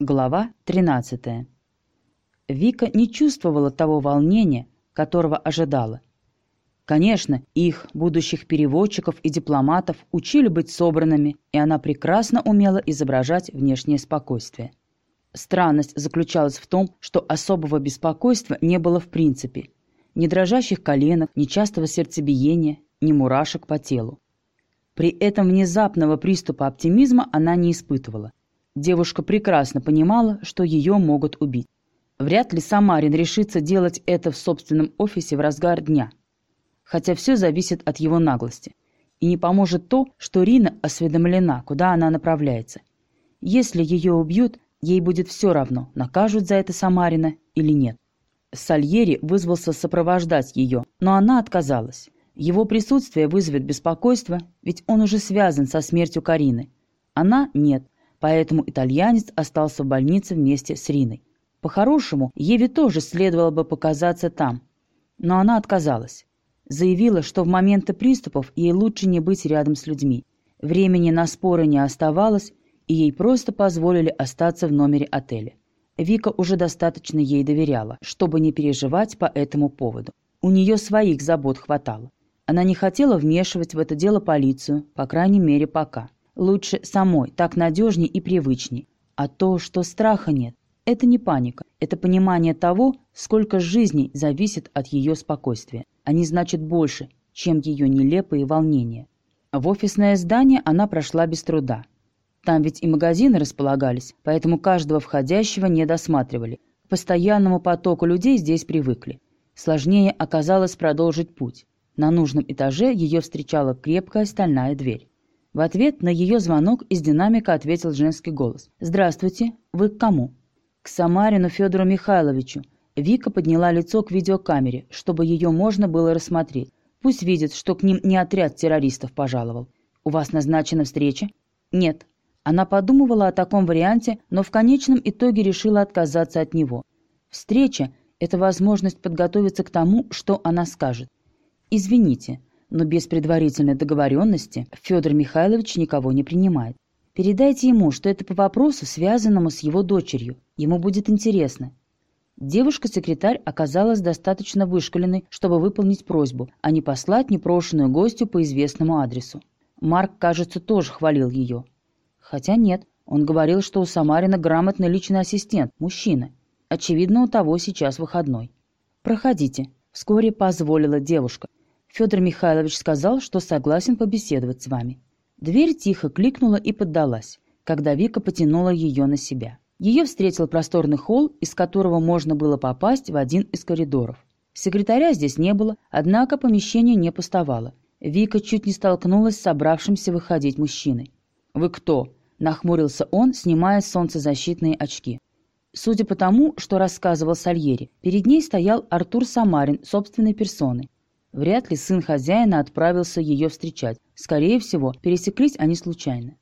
Глава 13. Вика не чувствовала того волнения, которого ожидала. Конечно, их, будущих переводчиков и дипломатов, учили быть собранными, и она прекрасно умела изображать внешнее спокойствие. Странность заключалась в том, что особого беспокойства не было в принципе. Ни дрожащих коленок, ни частого сердцебиения, ни мурашек по телу. При этом внезапного приступа оптимизма она не испытывала. Девушка прекрасно понимала, что ее могут убить. Вряд ли Самарин решится делать это в собственном офисе в разгар дня. Хотя все зависит от его наглости. И не поможет то, что Рина осведомлена, куда она направляется. Если ее убьют, ей будет все равно, накажут за это Самарина или нет. Сальери вызвался сопровождать ее, но она отказалась. Его присутствие вызовет беспокойство, ведь он уже связан со смертью Карины. Она – нет, поэтому итальянец остался в больнице вместе с Риной. По-хорошему, Еве тоже следовало бы показаться там. Но она отказалась. Заявила, что в моменты приступов ей лучше не быть рядом с людьми. Времени на споры не оставалось, и ей просто позволили остаться в номере отеля. Вика уже достаточно ей доверяла, чтобы не переживать по этому поводу. У нее своих забот хватало. Она не хотела вмешивать в это дело полицию, по крайней мере, пока. Лучше самой, так надежнее и привычней. А то, что страха нет, это не паника, это понимание того, сколько жизней зависит от ее спокойствия. Они значат больше, чем ее нелепые волнения. В офисное здание она прошла без труда. Там ведь и магазины располагались, поэтому каждого входящего не досматривали. К постоянному потоку людей здесь привыкли. Сложнее оказалось продолжить путь. На нужном этаже ее встречала крепкая стальная дверь. В ответ на ее звонок из динамика ответил женский голос. «Здравствуйте. Вы к кому?» «К Самарину Федору Михайловичу». Вика подняла лицо к видеокамере, чтобы ее можно было рассмотреть. Пусть видит, что к ним не отряд террористов пожаловал. «У вас назначена встреча?» «Нет». Она подумывала о таком варианте, но в конечном итоге решила отказаться от него. Встреча – это возможность подготовиться к тому, что она скажет. «Извините, но без предварительной договоренности Федор Михайлович никого не принимает. Передайте ему, что это по вопросу, связанному с его дочерью. Ему будет интересно». Девушка-секретарь оказалась достаточно вышкаленной, чтобы выполнить просьбу, а не послать непрошенную гостю по известному адресу. Марк, кажется, тоже хвалил ее. Хотя нет, он говорил, что у Самарина грамотный личный ассистент, мужчина. Очевидно, у того сейчас выходной. «Проходите», — вскоре позволила девушка. Федор Михайлович сказал, что согласен побеседовать с вами. Дверь тихо кликнула и поддалась, когда Вика потянула ее на себя. Ее встретил просторный холл, из которого можно было попасть в один из коридоров. Секретаря здесь не было, однако помещение не пустовало. Вика чуть не столкнулась с собравшимся выходить мужчиной. «Вы кто?» – нахмурился он, снимая солнцезащитные очки. Судя по тому, что рассказывал Сальери, перед ней стоял Артур Самарин собственной персоной. Вряд ли сын хозяина отправился ее встречать. Скорее всего, пересеклись они случайно.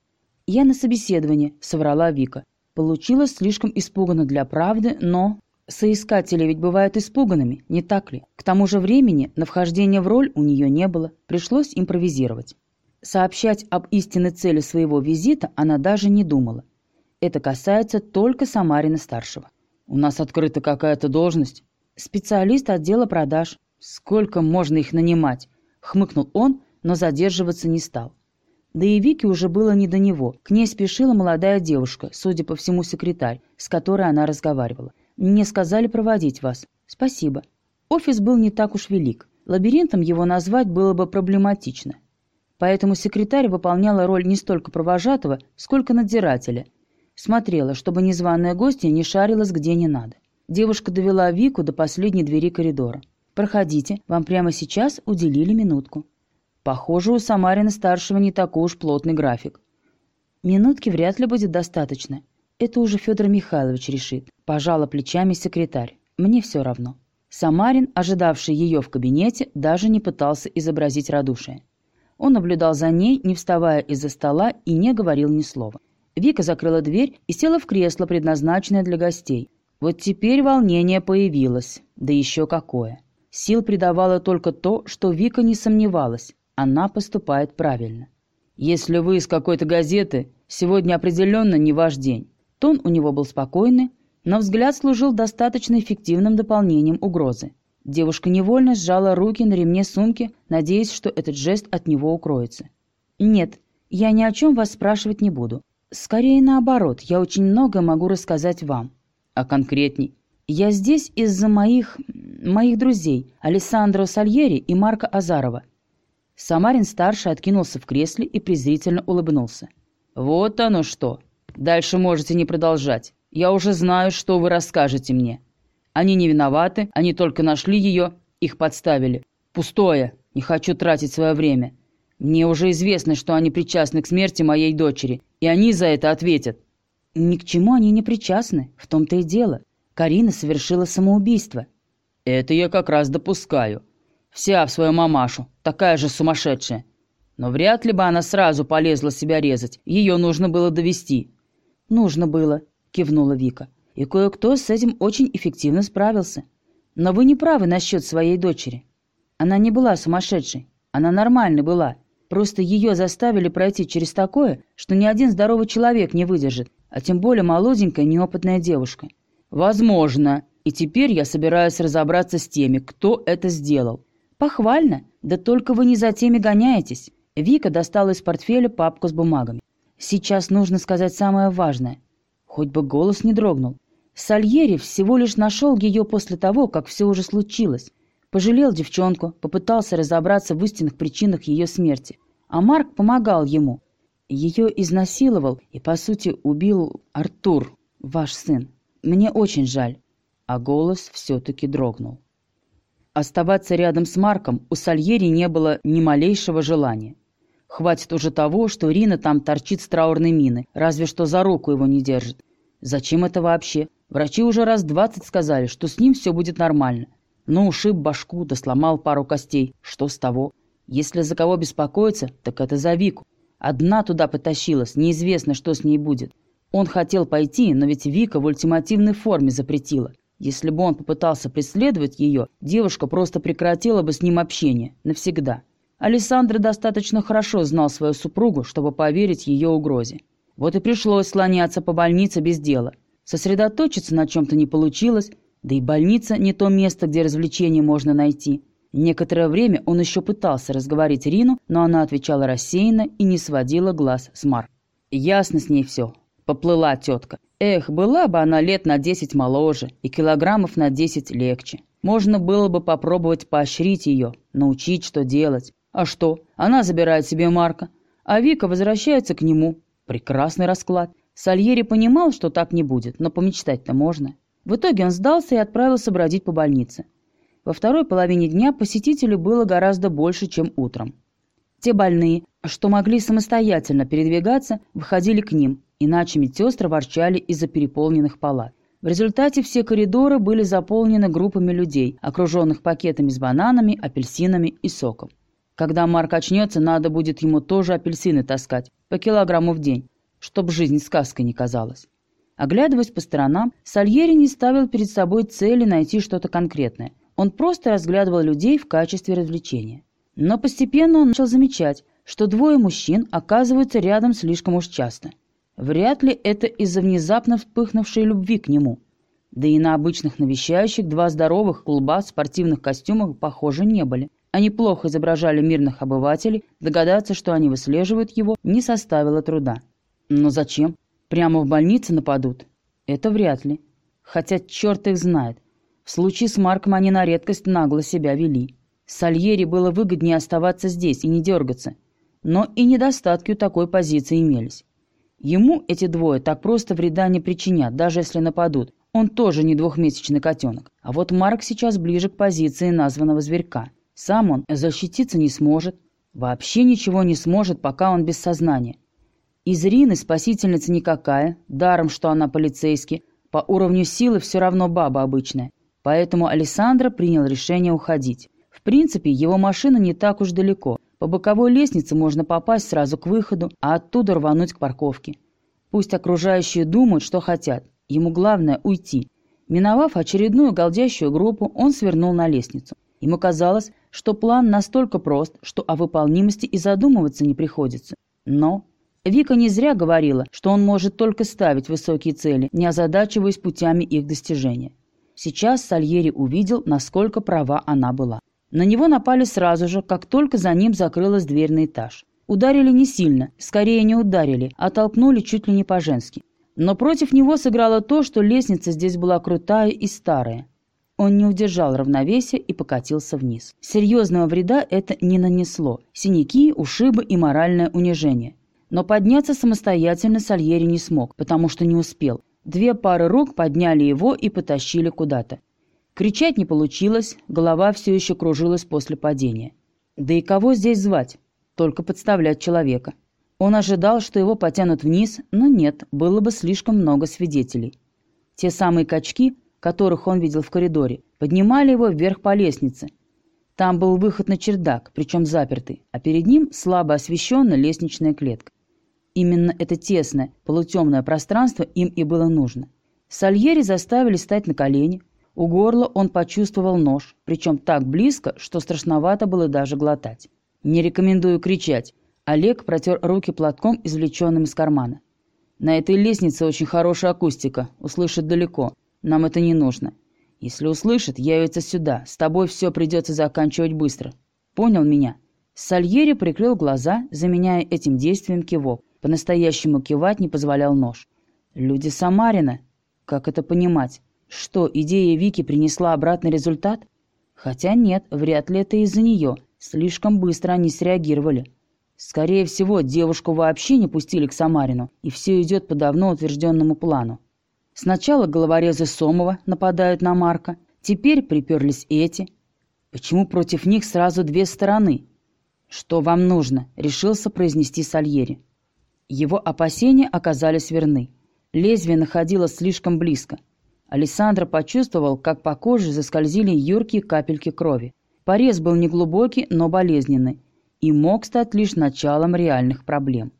«Я на собеседовании», — соврала Вика. Получилось слишком испуганно для правды, но... Соискатели ведь бывают испуганными, не так ли? К тому же времени на вхождение в роль у нее не было, пришлось импровизировать. Сообщать об истинной цели своего визита она даже не думала. Это касается только Самарина-старшего. «У нас открыта какая-то должность?» «Специалист отдела продаж. «Сколько можно их нанимать?» — хмыкнул он, но задерживаться не стал. Да и Вике уже было не до него. К ней спешила молодая девушка, судя по всему, секретарь, с которой она разговаривала. «Мне сказали проводить вас». «Спасибо». Офис был не так уж велик. Лабиринтом его назвать было бы проблематично. Поэтому секретарь выполняла роль не столько провожатого, сколько надзирателя. Смотрела, чтобы незваная гостья не шарилась где не надо. Девушка довела Вику до последней двери коридора. Проходите, вам прямо сейчас уделили минутку. Похоже, у Самарина-старшего не такой уж плотный график. Минутки вряд ли будет достаточно. Это уже Федор Михайлович решит. Пожала плечами секретарь. Мне все равно. Самарин, ожидавший ее в кабинете, даже не пытался изобразить радушие. Он наблюдал за ней, не вставая из-за стола, и не говорил ни слова. Вика закрыла дверь и села в кресло, предназначенное для гостей. Вот теперь волнение появилось. Да еще какое. Сил придавало только то, что Вика не сомневалась, она поступает правильно. «Если вы из какой-то газеты, сегодня определенно не ваш день. Тон у него был спокойный, но взгляд служил достаточно эффективным дополнением угрозы. Девушка невольно сжала руки на ремне сумки, надеясь, что этот жест от него укроется. «Нет, я ни о чем вас спрашивать не буду. Скорее наоборот, я очень много могу рассказать вам. А конкретней? Я здесь из-за моих... моих друзей, Алессандро Сальери и Марка Азарова». Самарин-старший откинулся в кресле и презрительно улыбнулся. «Вот оно что! Дальше можете не продолжать. Я уже знаю, что вы расскажете мне. Они не виноваты, они только нашли ее, их подставили. Пустое, не хочу тратить свое время. Мне уже известно, что они причастны к смерти моей дочери, и они за это ответят». «Ни к чему они не причастны, в том-то и дело. Карина совершила самоубийство». «Это я как раз допускаю. Вся в свою мамашу, такая же сумасшедшая. Но вряд ли бы она сразу полезла себя резать, ее нужно было довести. «Нужно было», — кивнула Вика. «И кое-кто с этим очень эффективно справился. Но вы не правы насчет своей дочери. Она не была сумасшедшей. Она нормальной была. Просто ее заставили пройти через такое, что ни один здоровый человек не выдержит, а тем более молоденькая неопытная девушка». «Возможно. И теперь я собираюсь разобраться с теми, кто это сделал». «Похвально. Да только вы не за теми гоняетесь». Вика достала из портфеля папку с бумагами. Сейчас нужно сказать самое важное. Хоть бы голос не дрогнул. Сальери всего лишь нашел ее после того, как все уже случилось. Пожалел девчонку, попытался разобраться в истинных причинах ее смерти. А Марк помогал ему. Ее изнасиловал и, по сути, убил Артур, ваш сын. Мне очень жаль. А голос все-таки дрогнул. Оставаться рядом с Марком у Сальери не было ни малейшего желания. Хватит уже того, что Рина там торчит с траурной мины, разве что за руку его не держит. Зачем это вообще? Врачи уже раз двадцать сказали, что с ним все будет нормально. Но ушиб башку, да сломал пару костей. Что с того? Если за кого беспокоиться, так это за Вику. Одна туда потащилась, неизвестно, что с ней будет. Он хотел пойти, но ведь Вика в ультимативной форме запретила. Если бы он попытался преследовать ее, девушка просто прекратила бы с ним общение. Навсегда. Александр достаточно хорошо знал свою супругу, чтобы поверить ее угрозе. Вот и пришлось слоняться по больнице без дела. Сосредоточиться на чем-то не получилось, да и больница не то место, где развлечения можно найти. Некоторое время он еще пытался разговорить Рину, но она отвечала рассеянно и не сводила глаз с Марк. Ясно с ней все. Поплыла тетка. Эх, была бы она лет на десять моложе и килограммов на десять легче. Можно было бы попробовать поощрить ее, научить, что делать. А что? Она забирает себе Марка, а Вика возвращается к нему. Прекрасный расклад. Сальери понимал, что так не будет, но помечтать-то можно. В итоге он сдался и отправился бродить по больнице. Во второй половине дня посетителей было гораздо больше, чем утром. Те больные, что могли самостоятельно передвигаться, выходили к ним, иначе медсестры ворчали из-за переполненных палат. В результате все коридоры были заполнены группами людей, окруженных пакетами с бананами, апельсинами и соком. Когда Марк очнется, надо будет ему тоже апельсины таскать, по килограмму в день, чтоб жизнь сказкой не казалась. Оглядываясь по сторонам, Сальери не ставил перед собой цели найти что-то конкретное. Он просто разглядывал людей в качестве развлечения. Но постепенно он начал замечать, что двое мужчин оказываются рядом слишком уж часто. Вряд ли это из-за внезапно вспыхнувшей любви к нему. Да и на обычных навещающих два здоровых клуба в спортивных костюмах, похоже, не были. Они плохо изображали мирных обывателей, догадаться, что они выслеживают его, не составило труда. Но зачем? Прямо в больнице нападут? Это вряд ли. Хотя черт их знает. В случае с Марком они на редкость нагло себя вели. Сальери было выгоднее оставаться здесь и не дергаться. Но и недостатки у такой позиции имелись. Ему эти двое так просто вреда не причинят, даже если нападут. Он тоже не двухмесячный котенок. А вот Марк сейчас ближе к позиции названного зверька – сам он защититься не сможет, вообще ничего не сможет, пока он без сознания. Из Рины спасительница никакая, даром, что она полицейский, по уровню силы все равно баба обычная. Поэтому Александра принял решение уходить. В принципе, его машина не так уж далеко. По боковой лестнице можно попасть сразу к выходу, а оттуда рвануть к парковке. Пусть окружающие думают, что хотят. Ему главное – уйти. Миновав очередную голдящую группу, он свернул на лестницу. Ему казалось, что план настолько прост, что о выполнимости и задумываться не приходится. Но Вика не зря говорила, что он может только ставить высокие цели, не озадачиваясь путями их достижения. Сейчас Сальери увидел, насколько права она была. На него напали сразу же, как только за ним закрылась дверь на этаж. Ударили не сильно, скорее не ударили, а толкнули чуть ли не по-женски. Но против него сыграло то, что лестница здесь была крутая и старая. Он не удержал равновесия и покатился вниз. Серьезного вреда это не нанесло. Синяки, ушибы и моральное унижение. Но подняться самостоятельно Сальери не смог, потому что не успел. Две пары рук подняли его и потащили куда-то. Кричать не получилось, голова все еще кружилась после падения. Да и кого здесь звать? Только подставлять человека. Он ожидал, что его потянут вниз, но нет, было бы слишком много свидетелей. Те самые качки, которых он видел в коридоре, поднимали его вверх по лестнице. Там был выход на чердак, причем запертый, а перед ним слабо освещенная лестничная клетка. Именно это тесное, полутемное пространство им и было нужно. Сальери заставили стать на колени. У горла он почувствовал нож, причем так близко, что страшновато было даже глотать. «Не рекомендую кричать». Олег протер руки платком, извлеченным из кармана. «На этой лестнице очень хорошая акустика, услышит далеко. Нам это не нужно. Если услышит, явится сюда. С тобой все придется заканчивать быстро. Понял меня?» Сальери прикрыл глаза, заменяя этим действием кивок. По-настоящему кивать не позволял нож. «Люди Самарина? Как это понимать? Что, идея Вики принесла обратный результат? Хотя нет, вряд ли это из-за нее. Слишком быстро они среагировали. Скорее всего, девушку вообще не пустили к Самарину, и все идет по давно утвержденному плану. Сначала головорезы Сомова нападают на Марка, теперь приперлись эти. Почему против них сразу две стороны? «Что вам нужно?» — решился произнести Сальери. Его опасения оказались верны. Лезвие находилось слишком близко. Александр почувствовал, как по коже заскользили юркие капельки крови. Порез был неглубокий, но болезненный, и мог стать лишь началом реальных проблем.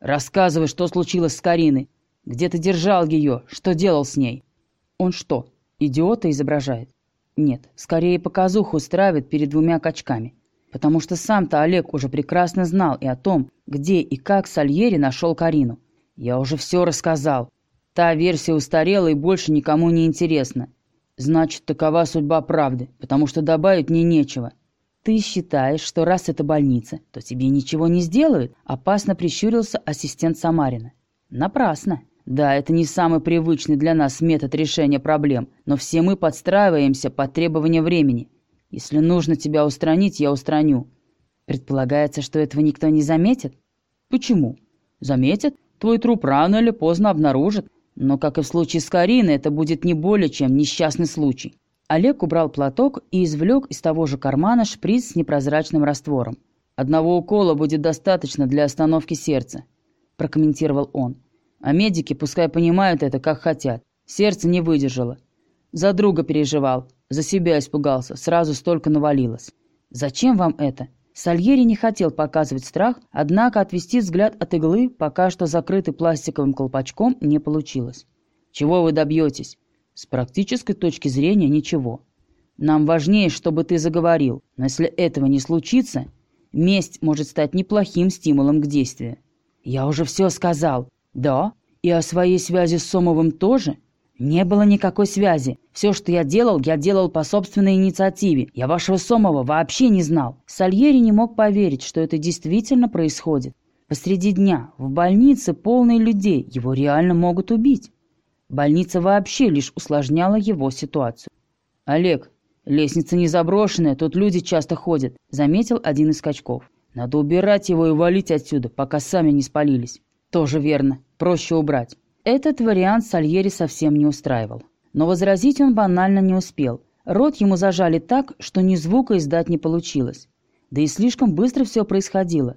«Рассказывай, что случилось с Кариной. Где ты держал ее? Что делал с ней?» «Он что, идиота изображает?» «Нет, скорее показуху устраивает перед двумя качками. Потому что сам-то Олег уже прекрасно знал и о том, где и как Сальери нашел Карину. Я уже все рассказал. Та версия устарела и больше никому не интересна. Значит, такова судьба правды, потому что добавить мне нечего. Ты считаешь, что раз это больница, то тебе ничего не сделают? Опасно прищурился ассистент Самарина. Напрасно. Да, это не самый привычный для нас метод решения проблем, но все мы подстраиваемся под требования времени. Если нужно тебя устранить, я устраню. Предполагается, что этого никто не заметит? Почему? Заметят. Твой труп рано или поздно обнаружат. Но, как и в случае с Кариной, это будет не более чем несчастный случай. Олег убрал платок и извлек из того же кармана шприц с непрозрачным раствором. «Одного укола будет достаточно для остановки сердца», – прокомментировал он. А медики пускай понимают это, как хотят. Сердце не выдержало. За друга переживал, за себя испугался, сразу столько навалилось. Зачем вам это? Сальери не хотел показывать страх, однако отвести взгляд от иглы, пока что закрытый пластиковым колпачком, не получилось. Чего вы добьетесь? С практической точки зрения ничего. Нам важнее, чтобы ты заговорил, но если этого не случится, месть может стать неплохим стимулом к действию. Я уже все сказал. «Да? И о своей связи с Сомовым тоже?» «Не было никакой связи. Все, что я делал, я делал по собственной инициативе. Я вашего Сомова вообще не знал». Сальери не мог поверить, что это действительно происходит. Посреди дня, в больнице, полной людей, его реально могут убить. Больница вообще лишь усложняла его ситуацию. «Олег, лестница не заброшенная, тут люди часто ходят», — заметил один из качков. «Надо убирать его и валить отсюда, пока сами не спалились». Тоже верно. Проще убрать. Этот вариант Сальери совсем не устраивал. Но возразить он банально не успел. Рот ему зажали так, что ни звука издать не получилось. Да и слишком быстро все происходило.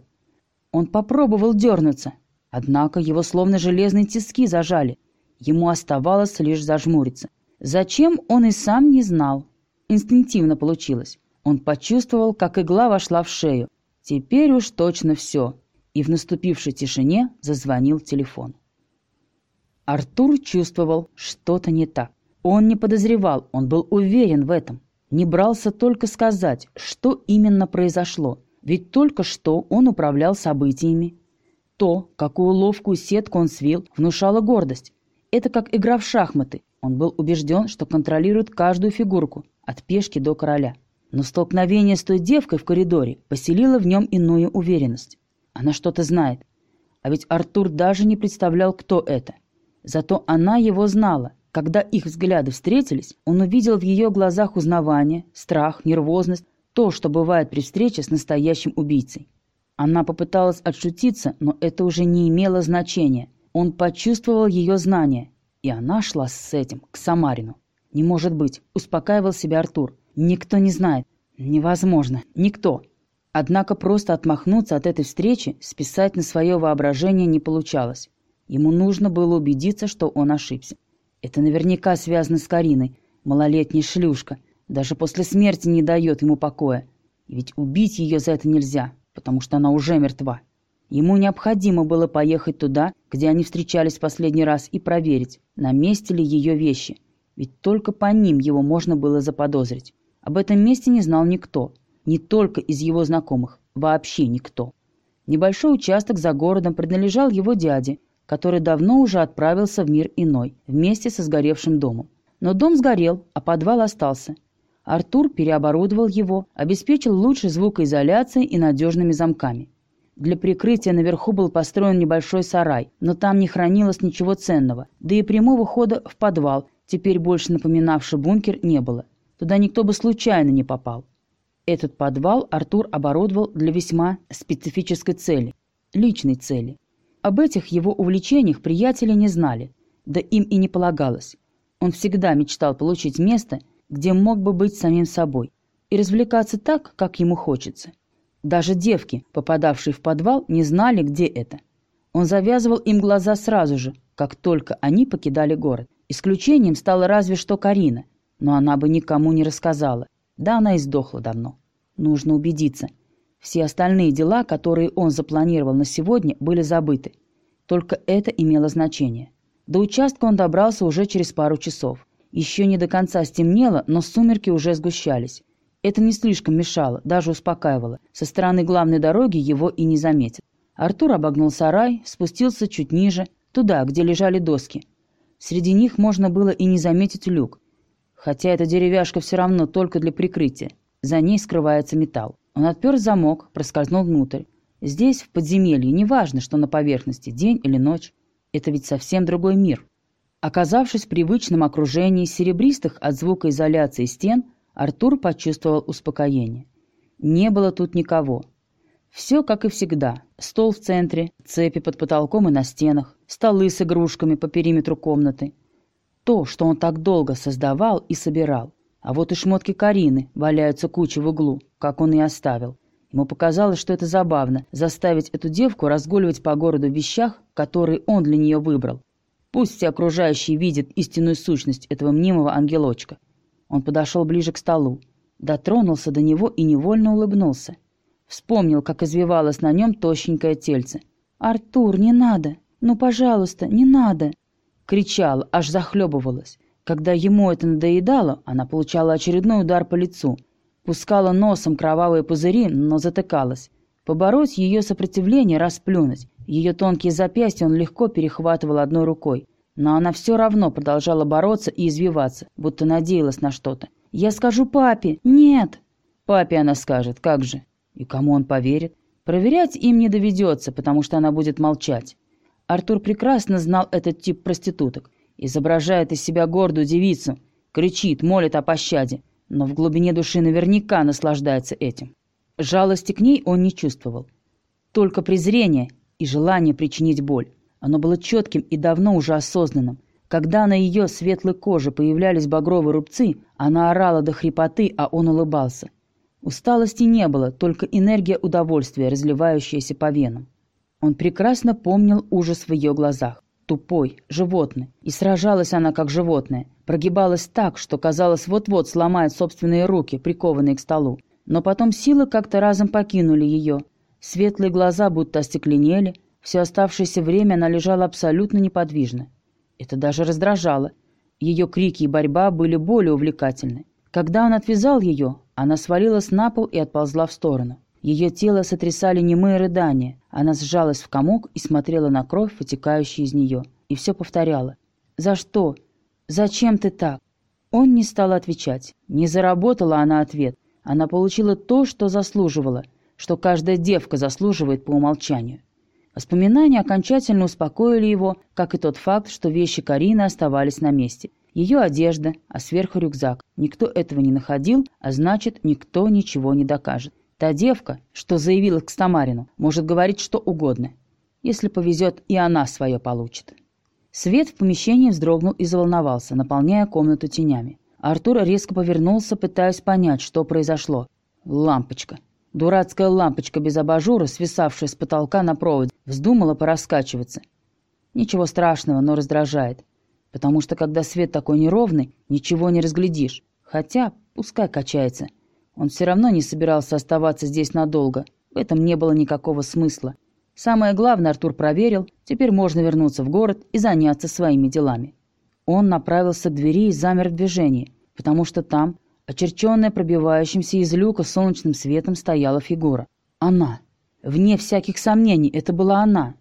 Он попробовал дернуться, однако его словно железные тиски зажали. Ему оставалось лишь зажмуриться. Зачем, он и сам не знал. Инстинктивно получилось. Он почувствовал, как игла вошла в шею. Теперь уж точно все и в наступившей тишине зазвонил телефон. Артур чувствовал, что-то не так. Он не подозревал, он был уверен в этом. Не брался только сказать, что именно произошло, ведь только что он управлял событиями. То, какую ловкую сетку он свил, внушало гордость. Это как игра в шахматы. Он был убежден, что контролирует каждую фигурку, от пешки до короля. Но столкновение с той девкой в коридоре поселило в нем иную уверенность. Она что-то знает. А ведь Артур даже не представлял, кто это. Зато она его знала. Когда их взгляды встретились, он увидел в ее глазах узнавание, страх, нервозность, то, что бывает при встрече с настоящим убийцей. Она попыталась отшутиться, но это уже не имело значения. Он почувствовал ее знание, и она шла с этим, к Самарину. «Не может быть», — успокаивал себя Артур. «Никто не знает. Невозможно. Никто». Однако просто отмахнуться от этой встречи, списать на свое воображение не получалось. Ему нужно было убедиться, что он ошибся. Это наверняка связано с Кариной, малолетняя шлюшка. Даже после смерти не дает ему покоя. Ведь убить ее за это нельзя, потому что она уже мертва. Ему необходимо было поехать туда, где они встречались в последний раз, и проверить, на месте ли ее вещи. Ведь только по ним его можно было заподозрить. Об этом месте не знал никто. Не только из его знакомых. Вообще никто. Небольшой участок за городом принадлежал его дяде, который давно уже отправился в мир иной, вместе со сгоревшим домом. Но дом сгорел, а подвал остался. Артур переоборудовал его, обеспечил лучшей звукоизоляцией и надежными замками. Для прикрытия наверху был построен небольшой сарай, но там не хранилось ничего ценного, да и прямого хода в подвал, теперь больше напоминавший бункер, не было. Туда никто бы случайно не попал. Этот подвал Артур оборудовал для весьма специфической цели – личной цели. Об этих его увлечениях приятели не знали, да им и не полагалось. Он всегда мечтал получить место, где мог бы быть самим собой и развлекаться так, как ему хочется. Даже девки, попадавшие в подвал, не знали, где это. Он завязывал им глаза сразу же, как только они покидали город. Исключением стала разве что Карина, но она бы никому не рассказала. Да она и сдохла давно. Нужно убедиться – все остальные дела, которые он запланировал на сегодня, были забыты. Только это имело значение. До участка он добрался уже через пару часов. Еще не до конца стемнело, но сумерки уже сгущались. Это не слишком мешало, даже успокаивало. Со стороны главной дороги его и не заметят. Артур обогнул сарай, спустился чуть ниже, туда, где лежали доски. Среди них можно было и не заметить люк. Хотя эта деревяшка все равно только для прикрытия. За ней скрывается металл. Он отпер замок, проскользнул внутрь. Здесь, в подземелье, неважно, что на поверхности, день или ночь. Это ведь совсем другой мир. Оказавшись в привычном окружении серебристых от звукоизоляции стен, Артур почувствовал успокоение. Не было тут никого. Все как и всегда. Стол в центре, цепи под потолком и на стенах, столы с игрушками по периметру комнаты. То, что он так долго создавал и собирал. А вот и шмотки Карины валяются кучей в углу, как он и оставил. Ему показалось, что это забавно – заставить эту девку разгуливать по городу в вещах, которые он для нее выбрал. Пусть все окружающие видят истинную сущность этого мнимого ангелочка. Он подошел ближе к столу, дотронулся до него и невольно улыбнулся. Вспомнил, как извивалось на нем тощенькое тельце. «Артур, не надо! Ну, пожалуйста, не надо!» Кричала, аж захлебывалась. Когда ему это надоедало, она получала очередной удар по лицу. Пускала носом кровавые пузыри, но затыкалась. Побороть ее сопротивление, расплюнуть. Ее тонкие запястья он легко перехватывал одной рукой. Но она все равно продолжала бороться и извиваться, будто надеялась на что-то. «Я скажу папе! Нет!» Папе она скажет, как же. И кому он поверит? Проверять им не доведется, потому что она будет молчать. Артур прекрасно знал этот тип проституток. Изображает из себя гордую девицу, кричит, молит о пощаде, но в глубине души наверняка наслаждается этим. Жалости к ней он не чувствовал. Только презрение и желание причинить боль. Оно было четким и давно уже осознанным. Когда на ее светлой коже появлялись багровые рубцы, она орала до хрипоты, а он улыбался. Усталости не было, только энергия удовольствия, разливающаяся по венам. Он прекрасно помнил ужас в ее глазах тупой, животный. И сражалась она как животное. Прогибалась так, что казалось вот-вот сломает собственные руки, прикованные к столу. Но потом силы как-то разом покинули ее. Светлые глаза будто остекленели. Все оставшееся время она лежала абсолютно неподвижно. Это даже раздражало. Ее крики и борьба были более увлекательны. Когда он отвязал ее, она свалилась на пол и отползла в сторону. Ее тело сотрясали немые рыдания. Она сжалась в комок и смотрела на кровь, вытекающую из нее. И все повторяла. «За что? Зачем ты так?» Он не стал отвечать. Не заработала она ответ. Она получила то, что заслуживала, что каждая девка заслуживает по умолчанию. Воспоминания окончательно успокоили его, как и тот факт, что вещи Карины оставались на месте. Ее одежда, а сверху рюкзак. Никто этого не находил, а значит, никто ничего не докажет. Та девка, что заявила к Стамарину, может говорить что угодно. Если повезет, и она свое получит. Свет в помещении вздрогнул и заволновался, наполняя комнату тенями. Артур резко повернулся, пытаясь понять, что произошло. Лампочка. Дурацкая лампочка без абажура, свисавшая с потолка на проводе, вздумала пораскачиваться. Ничего страшного, но раздражает. Потому что когда свет такой неровный, ничего не разглядишь. Хотя, пускай качается. Он все равно не собирался оставаться здесь надолго. В этом не было никакого смысла. Самое главное Артур проверил, теперь можно вернуться в город и заняться своими делами. Он направился к двери и замер в движении, потому что там, очерченная пробивающимся из люка солнечным светом, стояла фигура. Она. Вне всяких сомнений, это была она.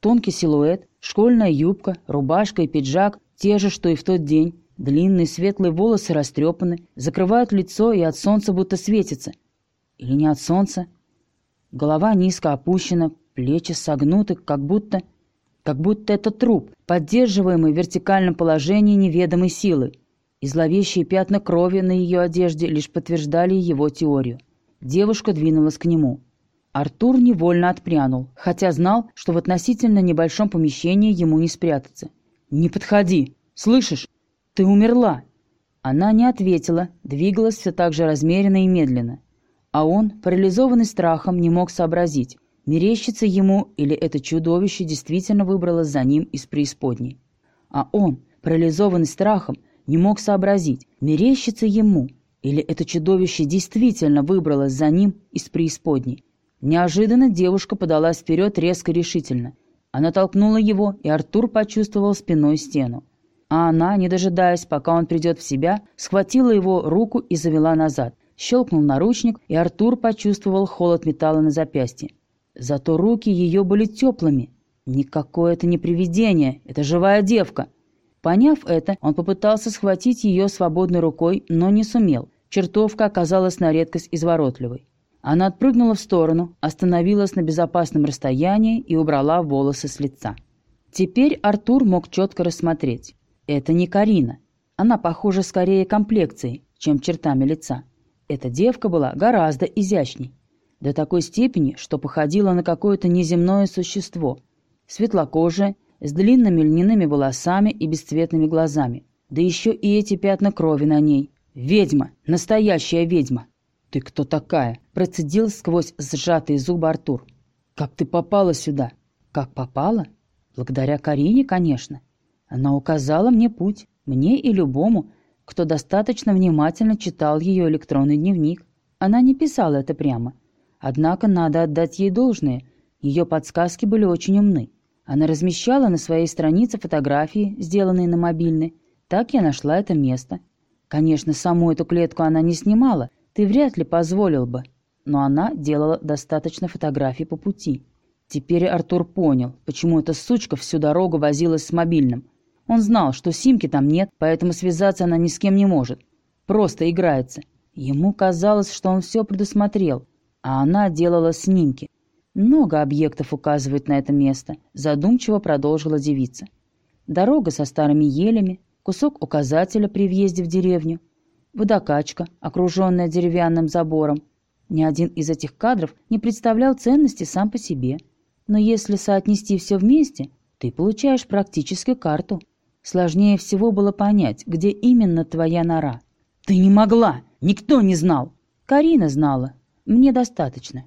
Тонкий силуэт, школьная юбка, рубашка и пиджак, те же, что и в тот день. Длинные светлые волосы растрепаны, закрывают лицо и от солнца будто светится. Или не от солнца? Голова низко опущена, Плечи согнуты, как будто... Как будто это труп, поддерживаемый в вертикальном положении неведомой силы. И зловещие пятна крови на ее одежде лишь подтверждали его теорию. Девушка двинулась к нему. Артур невольно отпрянул, хотя знал, что в относительно небольшом помещении ему не спрятаться. «Не подходи! Слышишь? Ты умерла!» Она не ответила, двигалась все так же размеренно и медленно. А он, парализованный страхом, не мог сообразить, Мерещится ему, или это чудовище действительно выбралось за ним из преисподней. А он, парализованный страхом, не мог сообразить, мерещится ему, или это чудовище действительно выбралось за ним из преисподней. Неожиданно девушка подалась вперед резко решительно. Она толкнула его, и Артур почувствовал спиной стену. А она, не дожидаясь, пока он придет в себя, схватила его руку и завела назад. Щелкнул наручник, и Артур почувствовал холод металла на запястье. Зато руки ее были теплыми. Никакое это не привидение, это живая девка. Поняв это, он попытался схватить ее свободной рукой, но не сумел. Чертовка оказалась на редкость изворотливой. Она отпрыгнула в сторону, остановилась на безопасном расстоянии и убрала волосы с лица. Теперь Артур мог четко рассмотреть. Это не Карина. Она похожа скорее комплекцией, чем чертами лица. Эта девка была гораздо изящней до такой степени, что походила на какое-то неземное существо, светлокожее, с длинными льняными волосами и бесцветными глазами. Да еще и эти пятна крови на ней. Ведьма! Настоящая ведьма! «Ты кто такая?» – процедил сквозь сжатые зубы Артур. «Как ты попала сюда?» «Как попала?» «Благодаря Карине, конечно. Она указала мне путь, мне и любому, кто достаточно внимательно читал ее электронный дневник. Она не писала это прямо, Однако надо отдать ей должное. Ее подсказки были очень умны. Она размещала на своей странице фотографии, сделанные на мобильный. Так я нашла это место. Конечно, саму эту клетку она не снимала, ты вряд ли позволил бы. Но она делала достаточно фотографий по пути. Теперь Артур понял, почему эта сучка всю дорогу возилась с мобильным. Он знал, что симки там нет, поэтому связаться она ни с кем не может. Просто играется. Ему казалось, что он все предусмотрел а она делала снимки. Много объектов указывает на это место, задумчиво продолжила девица. Дорога со старыми елями, кусок указателя при въезде в деревню, водокачка, окруженная деревянным забором. Ни один из этих кадров не представлял ценности сам по себе. Но если соотнести все вместе, ты получаешь практически карту. Сложнее всего было понять, где именно твоя нора. «Ты не могла! Никто не знал!» Карина знала, мне достаточно.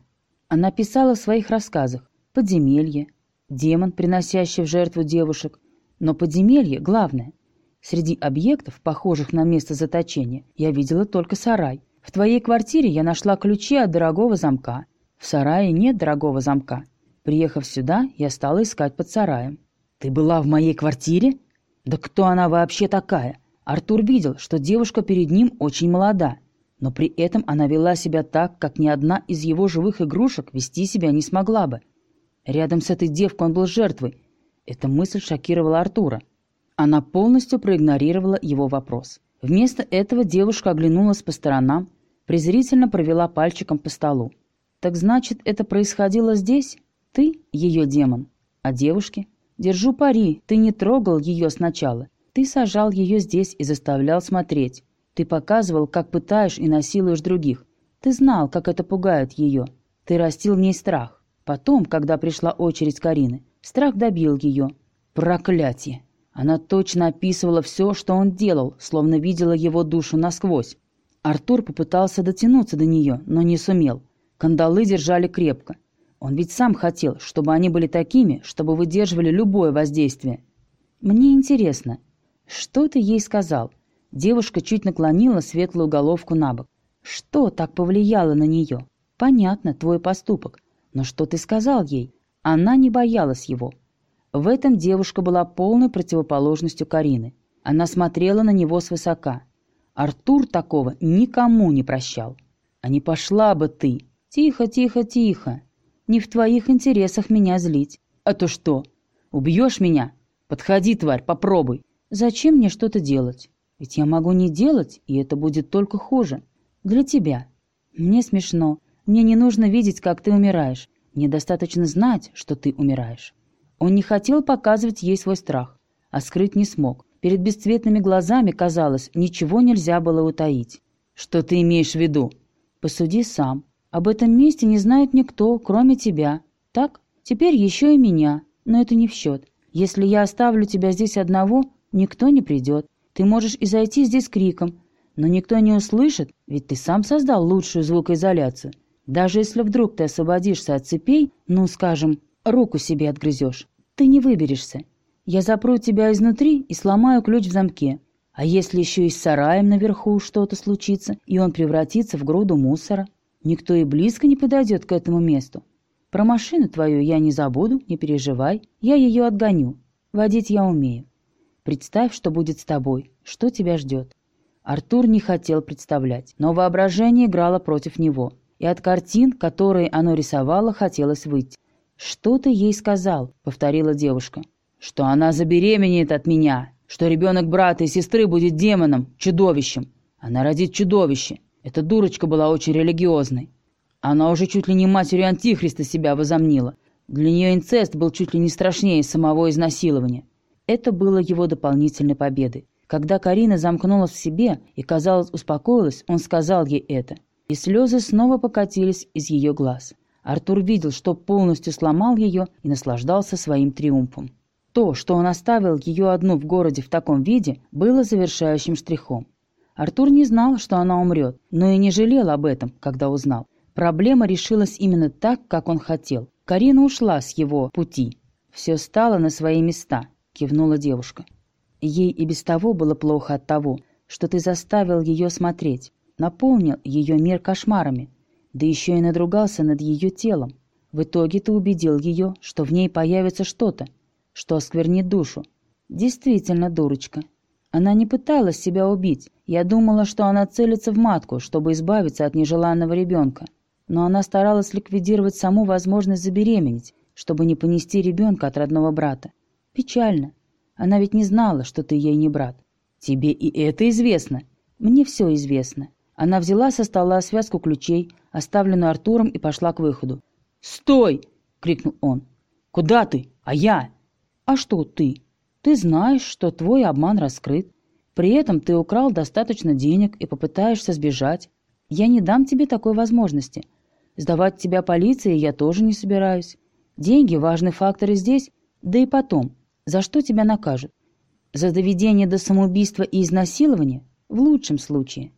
Она писала в своих рассказах «Подземелье», «Демон, приносящий в жертву девушек». Но подземелье главное. Среди объектов, похожих на место заточения, я видела только сарай. В твоей квартире я нашла ключи от дорогого замка. В сарае нет дорогого замка. Приехав сюда, я стала искать под сараем. Ты была в моей квартире? Да кто она вообще такая? Артур видел, что девушка перед ним очень молода. но при этом она вела себя так, как ни одна из его живых игрушек вести себя не смогла бы. Рядом с этой девкой он был жертвой. Эта мысль шокировала Артура. Она полностью проигнорировала его вопрос. Вместо этого девушка оглянулась по сторонам, презрительно провела пальчиком по столу. «Так значит, это происходило здесь? Ты — ее демон. А девушки? Держу пари, ты не трогал ее сначала. Ты сажал ее здесь и заставлял смотреть. Ты показывал, как пытаешь и насилуешь других. Ты знал, как это пугает ее. Ты растил в ней страх. Потом, когда пришла очередь Карины, страх добил ее. Проклятие! Она точно описывала все, что он делал, словно видела его душу насквозь. Артур попытался дотянуться до нее, но не сумел. Кандалы держали крепко. Он ведь сам хотел, чтобы они были такими, чтобы выдерживали любое воздействие. «Мне интересно, что ты ей сказал?» Девушка чуть наклонила светлую головку на бок. «Что так повлияло на нее? Понятно, твой поступок. Но что ты сказал ей? Она не боялась его». В этом девушка была полной противоположностью Карины. Она смотрела на него свысока. Артур такого никому не прощал. «А не пошла бы ты!» «Тихо, тихо, тихо! Не в твоих интересах меня злить. А то что? Убьешь меня? Подходи, тварь, попробуй!» «Зачем мне что-то делать? Ведь я могу не делать, и это будет только хуже. Для тебя. Мне смешно. Мне не нужно видеть, как ты умираешь. Мне достаточно знать, что ты умираешь. Он не хотел показывать ей свой страх, а скрыть не смог. Перед бесцветными глазами, казалось, ничего нельзя было утаить. «Что ты имеешь в виду?» «Посуди сам. Об этом месте не знает никто, кроме тебя. Так? Теперь еще и меня. Но это не в счет. Если я оставлю тебя здесь одного, никто не придет. Ты можешь и зайти здесь криком, но никто не услышит, ведь ты сам создал лучшую звукоизоляцию. Даже если вдруг ты освободишься от цепей, ну, скажем, руку себе отгрызешь, ты не выберешься. Я запру тебя изнутри и сломаю ключ в замке. А если еще и с сараем наверху что-то случится, и он превратится в груду мусора? Никто и близко не подойдет к этому месту. Про машину твою я не забуду, не переживай, я ее отгоню. Водить я умею. Представь, что будет с тобой, что тебя ждет». Артур не хотел представлять, но воображение играло против него, и от картин, которые оно рисовало, хотелось выйти. «Что ты ей сказал?» — повторила девушка. «Что она забеременеет от меня, что ребенок брата и сестры будет демоном, чудовищем. Она родит чудовище. Эта дурочка была очень религиозной. Она уже чуть ли не матерью Антихриста себя возомнила. Для нее инцест был чуть ли не страшнее самого изнасилования. Это было его дополнительной победой. Когда Карина замкнулась в себе и, казалось, успокоилась, он сказал ей это. И слезы снова покатились из ее глаз. Артур видел, что полностью сломал ее и наслаждался своим триумфом. То, что он оставил ее одну в городе в таком виде, было завершающим штрихом. Артур не знал, что она умрет, но и не жалел об этом, когда узнал. Проблема решилась именно так, как он хотел. Карина ушла с его пути. Все стало на свои места. — кивнула девушка. Ей и без того было плохо от того, что ты заставил ее смотреть, наполнил ее мир кошмарами, да еще и надругался над ее телом. В итоге ты убедил ее, что в ней появится что-то, что осквернит душу. Действительно, дурочка. Она не пыталась себя убить. Я думала, что она целится в матку, чтобы избавиться от нежеланного ребенка. Но она старалась ликвидировать саму возможность забеременеть, чтобы не понести ребенка от родного брата. Печально. Она ведь не знала, что ты ей не брат. Тебе и это известно. Мне все известно. Она взяла со стола связку ключей, оставленную Артуром, и пошла к выходу. «Стой!» — крикнул он. «Куда ты? А я?» «А что ты? Ты знаешь, что твой обман раскрыт. При этом ты украл достаточно денег и попытаешься сбежать. Я не дам тебе такой возможности. Сдавать тебя полиции я тоже не собираюсь. Деньги – важный фактор и здесь, да и потом. За что тебя накажут? За доведение до самоубийства и изнасилования? В лучшем случае.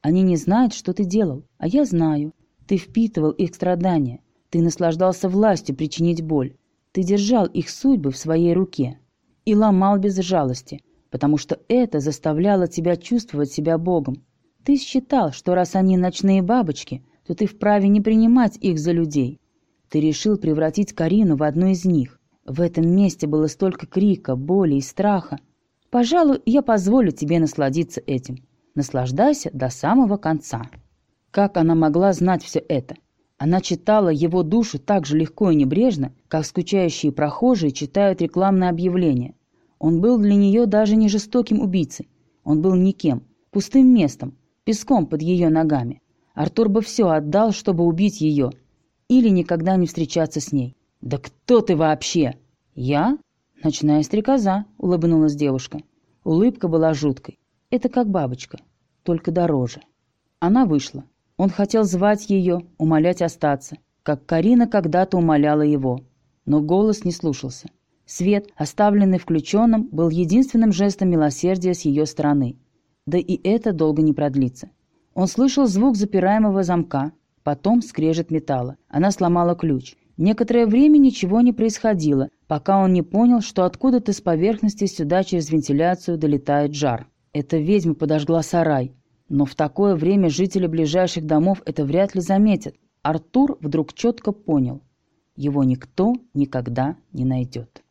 Они не знают, что ты делал, а я знаю. Ты впитывал их страдания. Ты наслаждался властью причинить боль. Ты держал их судьбы в своей руке. И ломал без жалости, потому что это заставляло тебя чувствовать себя Богом. Ты считал, что раз они ночные бабочки, то ты вправе не принимать их за людей. Ты решил превратить Карину в одну из них. В этом месте было столько крика, боли и страха. Пожалуй, я позволю тебе насладиться этим. Наслаждайся до самого конца. Как она могла знать все это? Она читала его душу так же легко и небрежно, как скучающие прохожие читают рекламное объявление. Он был для нее даже не жестоким убийцей. Он был никем, пустым местом, песком под ее ногами. Артур бы все отдал, чтобы убить ее. Или никогда не встречаться с ней. «Да кто ты вообще?» «Я?» «Ночная стрекоза», — улыбнулась девушка. Улыбка была жуткой. Это как бабочка, только дороже. Она вышла. Он хотел звать ее, умолять остаться, как Карина когда-то умоляла его. Но голос не слушался. Свет, оставленный включенным, был единственным жестом милосердия с ее стороны. Да и это долго не продлится. Он слышал звук запираемого замка, потом скрежет металла. Она сломала ключ. Некоторое время ничего не происходило, пока он не понял, что откуда-то с поверхности сюда через вентиляцию долетает жар. Эта ведьма подожгла сарай. Но в такое время жители ближайших домов это вряд ли заметят. Артур вдруг четко понял. Его никто никогда не найдет.